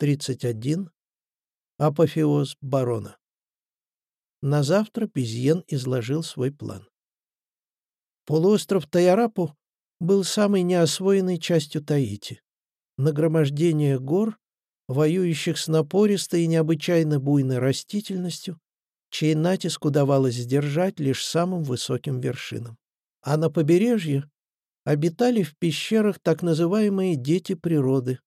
31. Апофеоз барона. На завтра Безьен изложил свой план. Полуостров Тайарапу был самой неосвоенной частью Таити. Нагромождение гор, воюющих с напористой и необычайно буйной растительностью, чей натиск удавалось сдержать лишь самым высоким вершинам. А на побережье обитали в пещерах так называемые «дети природы»,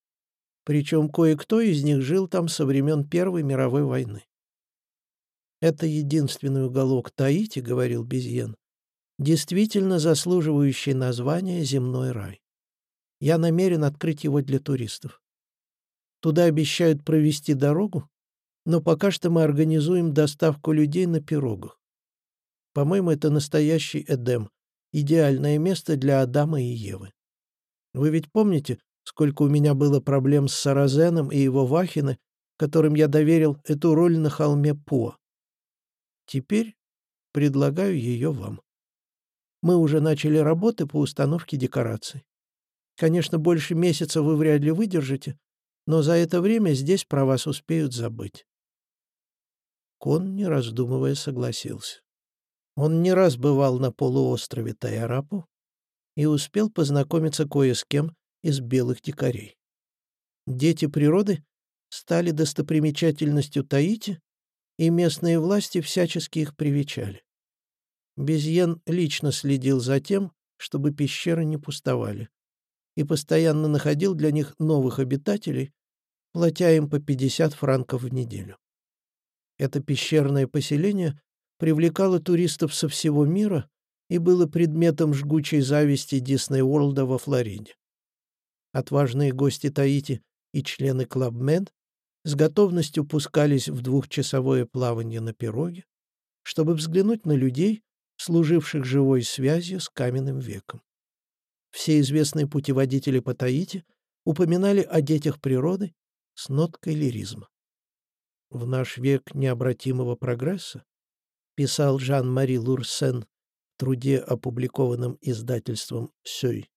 причем кое-кто из них жил там со времен Первой мировой войны. «Это единственный уголок Таити, — говорил Безьен, — действительно заслуживающий названия «Земной рай». Я намерен открыть его для туристов. Туда обещают провести дорогу, но пока что мы организуем доставку людей на пирогах. По-моему, это настоящий Эдем, идеальное место для Адама и Евы. Вы ведь помните, сколько у меня было проблем с Саразеном и его Вахины, которым я доверил эту роль на холме По. Теперь предлагаю ее вам. Мы уже начали работы по установке декораций. Конечно, больше месяца вы вряд ли выдержите, но за это время здесь про вас успеют забыть. Кон, не раздумывая, согласился. Он не раз бывал на полуострове Тайарапу и успел познакомиться кое с кем из белых дикарей. Дети природы стали достопримечательностью Таити, и местные власти всячески их привечали. Безьен лично следил за тем, чтобы пещеры не пустовали, и постоянно находил для них новых обитателей, платя им по 50 франков в неделю. Это пещерное поселение привлекало туристов со всего мира и было предметом жгучей зависти Дисней Уорлда во Флориде. Отважные гости Таити и члены Клабмед с готовностью пускались в двухчасовое плавание на пироге, чтобы взглянуть на людей, служивших живой связью с каменным веком. Все известные путеводители по Таити упоминали о детях природы с ноткой лиризма. В наш век необратимого прогресса, писал Жан-Мари Лурсен в труде, опубликованном издательством «Сёй»,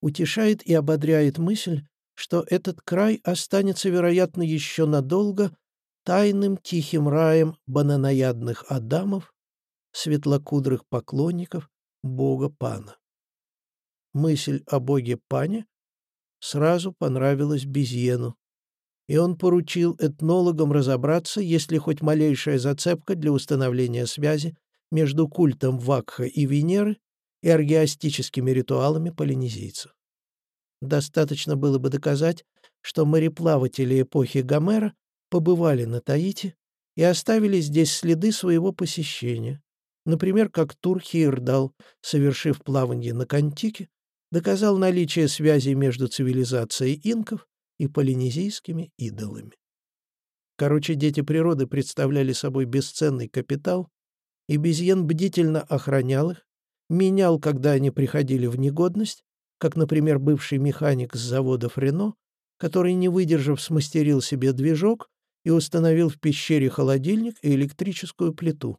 утешает и ободряет мысль, что этот край останется, вероятно, еще надолго тайным тихим раем бананоядных адамов, светлокудрых поклонников бога Пана. Мысль о боге Пане сразу понравилась Безьену, и он поручил этнологам разобраться, есть ли хоть малейшая зацепка для установления связи между культом Вакха и Венеры и аргиастическими ритуалами полинезийцев. Достаточно было бы доказать, что мореплаватели эпохи Гомера побывали на Таити и оставили здесь следы своего посещения, например, как Тур Хирдал, совершив плавание на Кантике, доказал наличие связи между цивилизацией инков и полинезийскими идолами. Короче, дети природы представляли собой бесценный капитал, и Безьен бдительно охранял их, менял, когда они приходили в негодность, как, например, бывший механик с заводов Рено, который, не выдержав, смастерил себе движок и установил в пещере холодильник и электрическую плиту,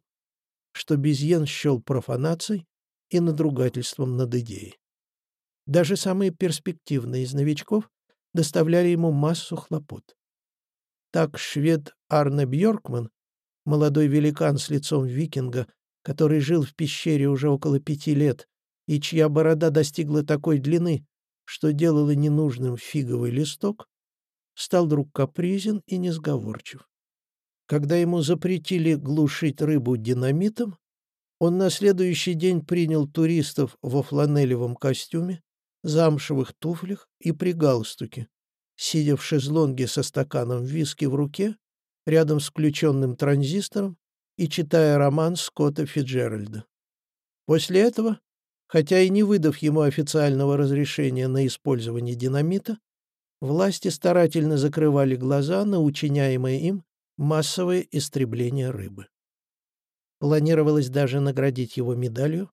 что Безьен счел профанацией и надругательством над идеей. Даже самые перспективные из новичков доставляли ему массу хлопот. Так швед Арне Бьоркман, молодой великан с лицом викинга, который жил в пещере уже около пяти лет и чья борода достигла такой длины, что делала ненужным фиговый листок, стал вдруг капризен и несговорчив. Когда ему запретили глушить рыбу динамитом, он на следующий день принял туристов во фланелевом костюме, замшевых туфлях и при галстуке, сидя в шезлонге со стаканом виски в руке, рядом с включенным транзистором и читая роман Скотта Фиджеральда. После этого, хотя и не выдав ему официального разрешения на использование динамита, власти старательно закрывали глаза на учиняемое им массовое истребление рыбы. Планировалось даже наградить его медалью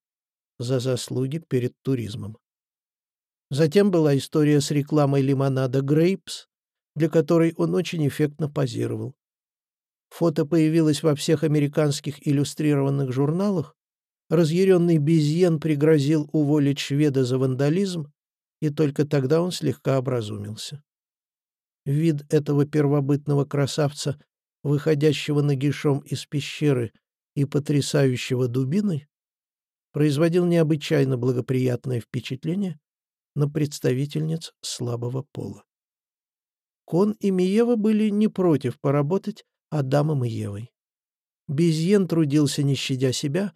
за заслуги перед туризмом. Затем была история с рекламой лимонада «Грейпс», для которой он очень эффектно позировал. Фото появилось во всех американских иллюстрированных журналах, разъяренный Безьен пригрозил уволить шведа за вандализм, и только тогда он слегка образумился. Вид этого первобытного красавца, выходящего нагишом из пещеры и потрясающего дубиной, производил необычайно благоприятное впечатление на представительниц слабого пола. Кон и Миева были не против поработать Адамом и Евой. Безьен трудился не щадя себя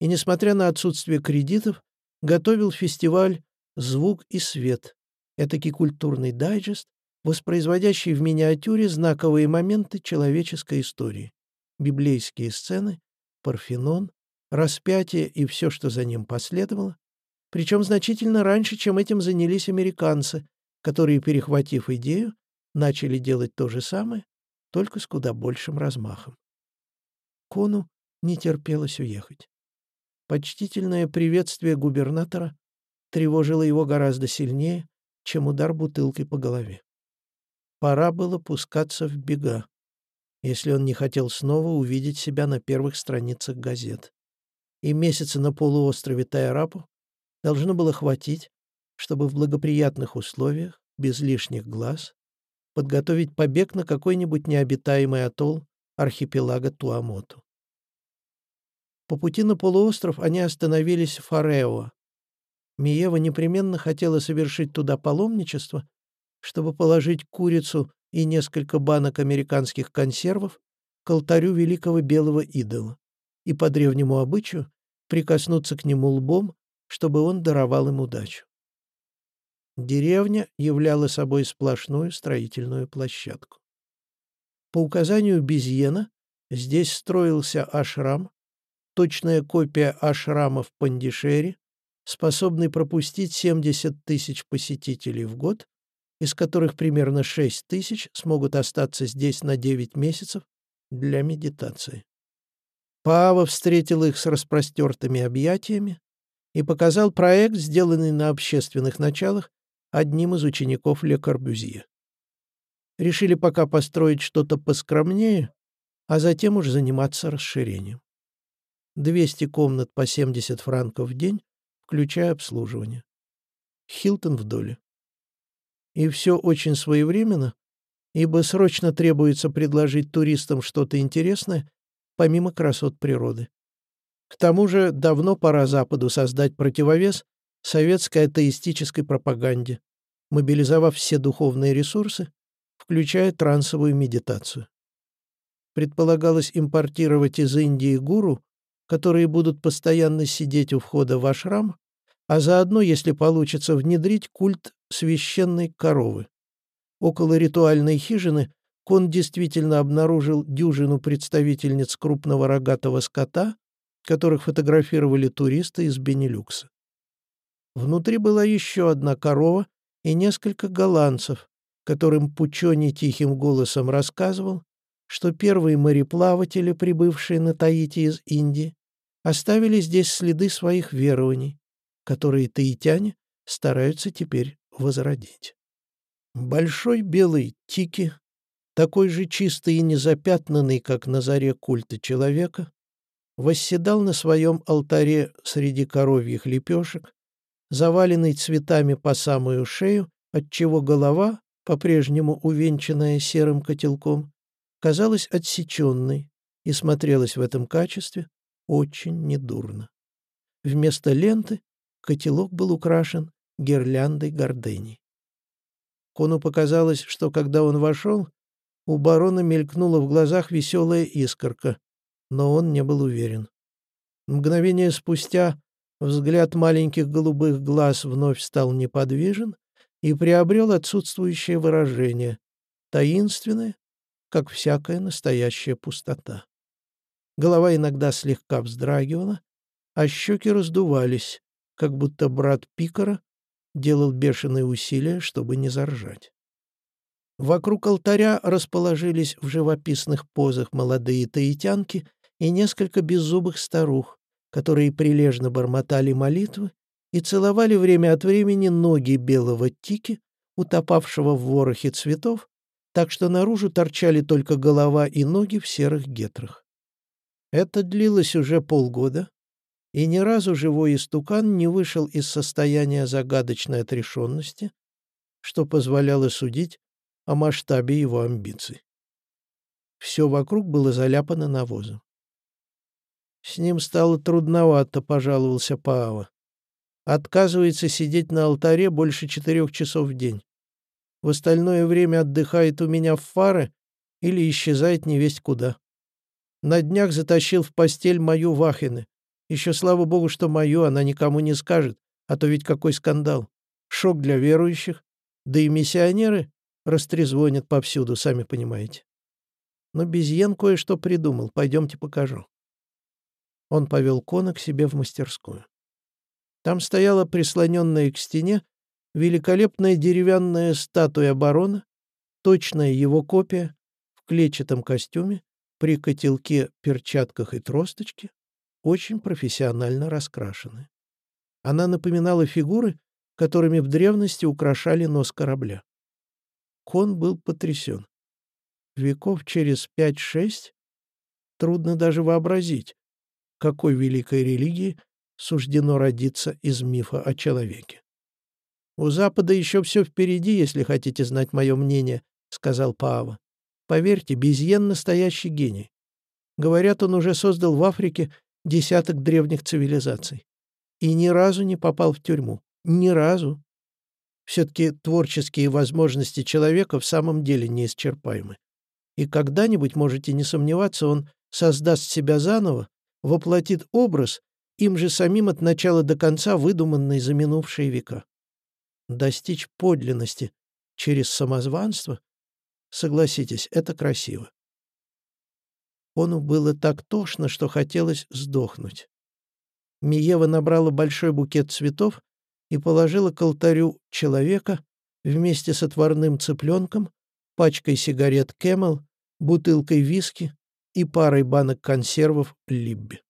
и, несмотря на отсутствие кредитов, готовил фестиваль «Звук и свет», этакий культурный дайджест, воспроизводящий в миниатюре знаковые моменты человеческой истории, библейские сцены, Парфенон, распятие и все, что за ним последовало, причем значительно раньше, чем этим занялись американцы, которые, перехватив идею, начали делать то же самое, только с куда большим размахом. Кону не терпелось уехать. Почтительное приветствие губернатора тревожило его гораздо сильнее, чем удар бутылкой по голове. Пора было пускаться в бега, если он не хотел снова увидеть себя на первых страницах газет. И месяца на полуострове Тайрапу должно было хватить, чтобы в благоприятных условиях, без лишних глаз, подготовить побег на какой-нибудь необитаемый атолл архипелага Туамоту. По пути на полуостров они остановились в Фарео. Миева непременно хотела совершить туда паломничество, чтобы положить курицу и несколько банок американских консервов к алтарю великого белого идола и по древнему обычаю прикоснуться к нему лбом, чтобы он даровал им удачу. Деревня являла собой сплошную строительную площадку. По указанию Безьена здесь строился ашрам, точная копия ашрама в Пандишере, способный пропустить 70 тысяч посетителей в год, из которых примерно 6 тысяч смогут остаться здесь на 9 месяцев для медитации. Пава встретил их с распростертыми объятиями и показал проект, сделанный на общественных началах одним из учеников Ле Корбюзье. Решили пока построить что-то поскромнее, а затем уж заниматься расширением. 200 комнат по 70 франков в день, включая обслуживание. Хилтон в доле. И все очень своевременно, ибо срочно требуется предложить туристам что-то интересное, помимо красот природы. К тому же давно пора Западу создать противовес советской атеистической пропаганде, мобилизовав все духовные ресурсы, включая трансовую медитацию. Предполагалось импортировать из Индии гуру, которые будут постоянно сидеть у входа в ашрам, а заодно, если получится, внедрить культ священной коровы. Около ритуальной хижины Кон действительно обнаружил дюжину представительниц крупного рогатого скота, которых фотографировали туристы из Бенилюкса. Внутри была еще одна корова и несколько голландцев, которым Пучони тихим голосом рассказывал, что первые мореплаватели, прибывшие на Таити из Индии, оставили здесь следы своих верований, которые таитяне стараются теперь возродить. Большой белый тики, такой же чистый и незапятнанный, как на заре культа человека, восседал на своем алтаре среди коровьих лепешек, заваленный цветами по самую шею, отчего голова, по-прежнему увенчанная серым котелком, казалась отсеченной и смотрелась в этом качестве очень недурно. Вместо ленты котелок был украшен гирляндой гордений. Кону показалось, что когда он вошел, у барона мелькнула в глазах веселая искорка, но он не был уверен. Мгновение спустя взгляд маленьких голубых глаз вновь стал неподвижен и приобрел отсутствующее выражение, таинственное, как всякая настоящая пустота. Голова иногда слегка вздрагивала, а щеки раздувались, как будто брат Пикара делал бешеные усилия, чтобы не заржать. Вокруг алтаря расположились в живописных позах молодые таитянки и несколько беззубых старух, которые прилежно бормотали молитвы и целовали время от времени ноги белого тики, утопавшего в ворохе цветов, так что наружу торчали только голова и ноги в серых гетрах. Это длилось уже полгода, и ни разу живой истукан не вышел из состояния загадочной отрешенности, что позволяло судить, о масштабе его амбиций. Все вокруг было заляпано навозом. С ним стало трудновато, пожаловался Паава. Отказывается сидеть на алтаре больше четырех часов в день. В остальное время отдыхает у меня в фары или исчезает невесть куда. На днях затащил в постель мою Вахины. Еще слава богу, что мою она никому не скажет, а то ведь какой скандал. Шок для верующих, да и миссионеры растрезвонят повсюду, сами понимаете. Но Безьен кое-что придумал, пойдемте покажу. Он повел Кона к себе в мастерскую. Там стояла прислоненная к стене великолепная деревянная статуя барона, точная его копия, в клетчатом костюме, при котелке, перчатках и тросточке, очень профессионально раскрашены. Она напоминала фигуры, которыми в древности украшали нос корабля. Кон был потрясен. Веков через пять-шесть трудно даже вообразить, какой великой религии суждено родиться из мифа о человеке. «У Запада еще все впереди, если хотите знать мое мнение», — сказал Паава. Поверьте, Безьен — настоящий гений. Говорят, он уже создал в Африке десяток древних цивилизаций. И ни разу не попал в тюрьму. Ни разу. Все-таки творческие возможности человека в самом деле неисчерпаемы. И когда-нибудь, можете не сомневаться, он создаст себя заново, воплотит образ, им же самим от начала до конца выдуманный за минувшие века. Достичь подлинности через самозванство Согласитесь, это красиво. Ону было так тошно, что хотелось сдохнуть. Миева набрала большой букет цветов и положила к алтарю человека вместе с отварным цыпленком, пачкой сигарет Camel, бутылкой виски и парой банок консервов Libby.